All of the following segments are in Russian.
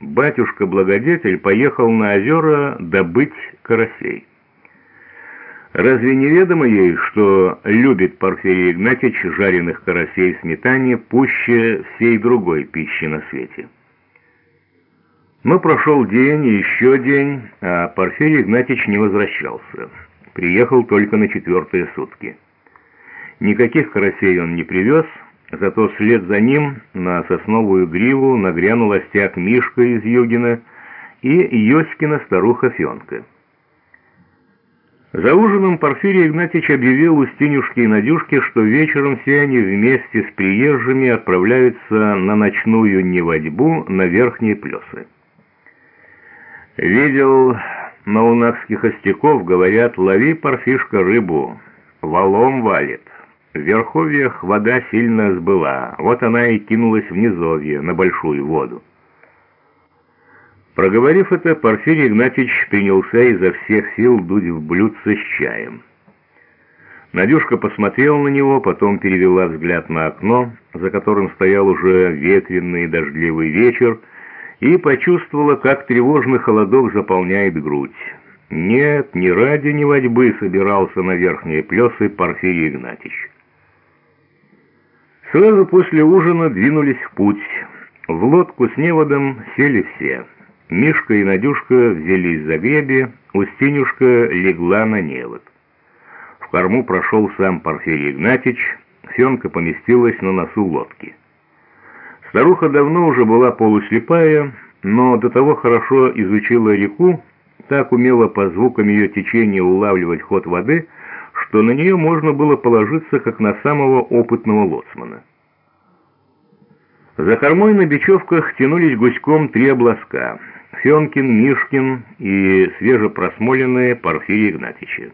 батюшка-благодетель поехал на озера добыть карасей. Разве не ведомо ей, что любит Порфирий Игнатьич жареных карасей сметане пуще всей другой пищи на свете? Но прошел день и еще день, а Порфирий Игнатьич не возвращался. Приехал только на четвертые сутки. Никаких карасей он не привез, зато вслед за ним на сосновую гриву нагрянул остяк Мишка из Югина и Йоськина старуха Фенка. За ужином Порфирий Игнатьич объявил Устинюшке и Надюшке, что вечером все они вместе с приезжими отправляются на ночную неводьбу на верхние плесы. Видел наунакских остяков, говорят, лови, Порфишка, рыбу, валом валит. В верховьях вода сильно сбыла, вот она и кинулась в низовье, на большую воду. Проговорив это, Порфирий Игнатьевич принялся изо всех сил дуть в блюдце с чаем. Надюшка посмотрела на него, потом перевела взгляд на окно, за которым стоял уже ветреный дождливый вечер, и почувствовала, как тревожный холодок заполняет грудь. Нет, не ради неводьбы собирался на верхние плесы Порфирий Игнатьевич. Сразу после ужина двинулись в путь. В лодку с неводом сели все. Мишка и Надюшка взялись за греби, Устинюшка легла на невод. В корму прошел сам Порфирий Игнатьич, Фенка поместилась на носу лодки. Старуха давно уже была полуслепая, но до того хорошо изучила реку, так умела по звукам ее течения улавливать ход воды, что на нее можно было положиться, как на самого опытного лоцмана. За кормой на бечевках тянулись гуськом три обласка — Фенкин, Мишкин и свежепросмоленные Порфирий Игнатьича.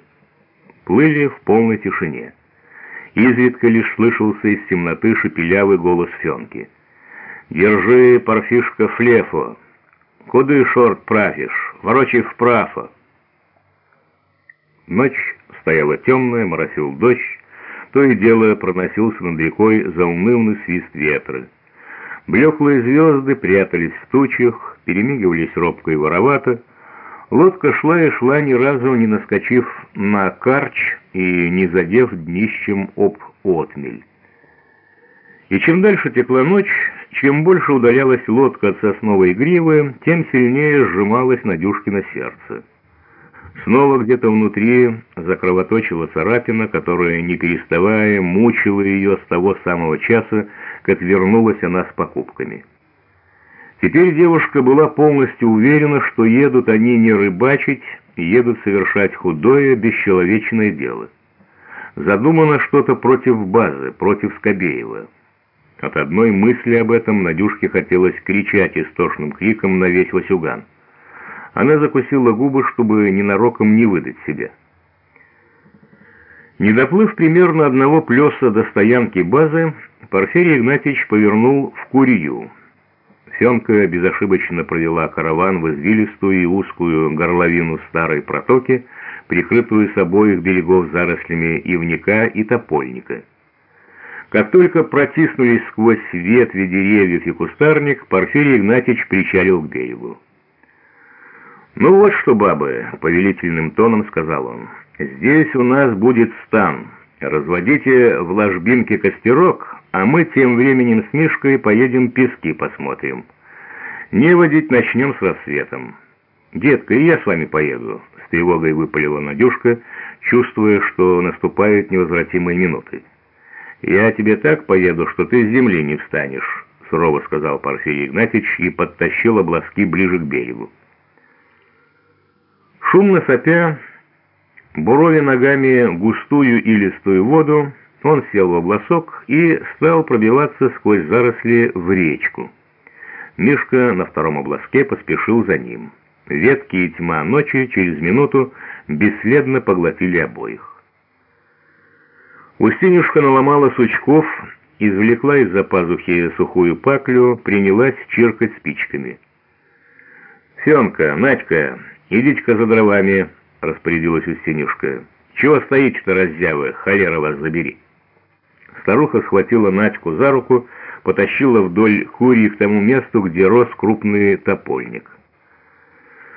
Плыли в полной тишине. Изредка лишь слышался из темноты шепелявый голос Фенки. «Держи, Порфишка, флефу! Куды шорт правишь? Ворочай вправо!» Ночь стояла темная, моросил дождь, то и дело проносился над рекой заунывный свист ветра. Блеклые звезды прятались в тучах, перемигивались робко и воровато. Лодка шла и шла, ни разу не наскочив на карч и не задев днищем об отмель. И чем дальше текла ночь, чем больше удалялась лодка от сосновой гривы, тем сильнее сжималось Надюшкино сердце. Снова где-то внутри закровоточила царапина, которая, не переставая, мучила ее с того самого часа, как вернулась она с покупками. Теперь девушка была полностью уверена, что едут они не рыбачить, едут совершать худое, бесчеловечное дело. Задумано что-то против базы, против Скобеева. От одной мысли об этом Надюшке хотелось кричать истошным криком на весь Васюган. Она закусила губы, чтобы ненароком не выдать себя. Не доплыв примерно одного плеса до стоянки базы, Порфирий Игнатьевич повернул в Курью. Семка безошибочно провела караван в извилистую и узкую горловину старой протоки, прикрытую с обоих берегов зарослями ивника и топольника. Как только протиснулись сквозь ветви деревьев и кустарник, Порфирий Игнатьевич причалил к берегу. «Ну вот что, бабы», — повелительным тоном сказал он, — «здесь у нас будет стан. Разводите в ложбинке костерок, а мы тем временем с Мишкой поедем пески посмотрим. Не водить начнем с рассветом. Детка, и я с вами поеду», — с тревогой выпалила Надюшка, чувствуя, что наступают невозвратимые минуты. «Я тебе так поеду, что ты с земли не встанешь», — сурово сказал Порфирий Игнатьевич и подтащил обласки ближе к берегу. Шумно сопя, буровя ногами густую и листую воду, он сел в обласок и стал пробиваться сквозь заросли в речку. Мишка на втором обласке поспешил за ним. Ветки и тьма ночи через минуту бесследно поглотили обоих. Устинюшка наломала сучков, извлекла из-за пазухи сухую паклю, принялась чиркать спичками. «Семка, Надька, «Идите-ка за дровами», — распорядилась Устинюшка. «Чего стоите-то, раззявы? Холера вас забери!» Старуха схватила Надьку за руку, потащила вдоль Курии к тому месту, где рос крупный топольник.